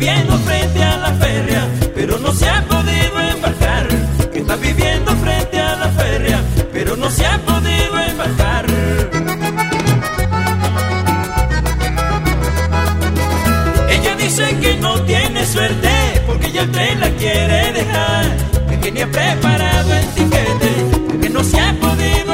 viviendo frente a la feria, pero no se ha podido embarcar. Que está viviendo frente a la feria, pero no se ha podido embarcar. Ella dice que no tiene suerte porque ya el tren la quiere dejar, que tenía preparado el tiquete, porque no se ha podido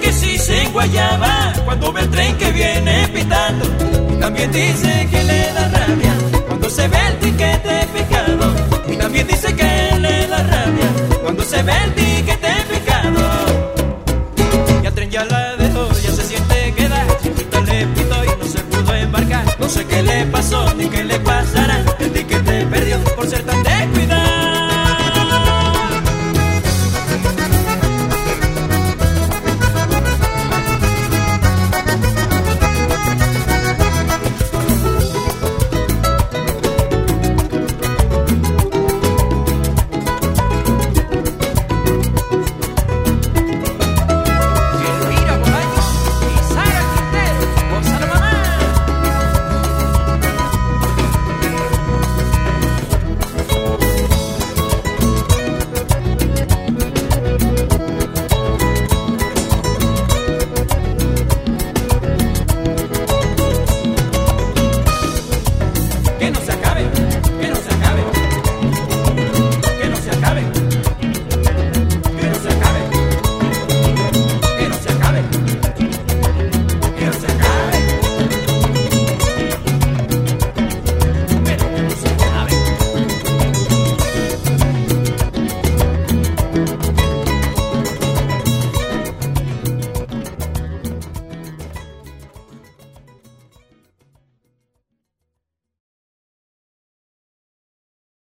que sí se enguayaba cuando ve el tren que viene pitando. Y también dice que le da rabia cuando se ve el tiquete fijado. Y también dice que le da rabia cuando se ve el tiquete fijado. Y al tren ya la dejó, ya se siente que da. Chiquita le pito y no se pudo embarcar. No sé qué le pasó ni qué le pasará.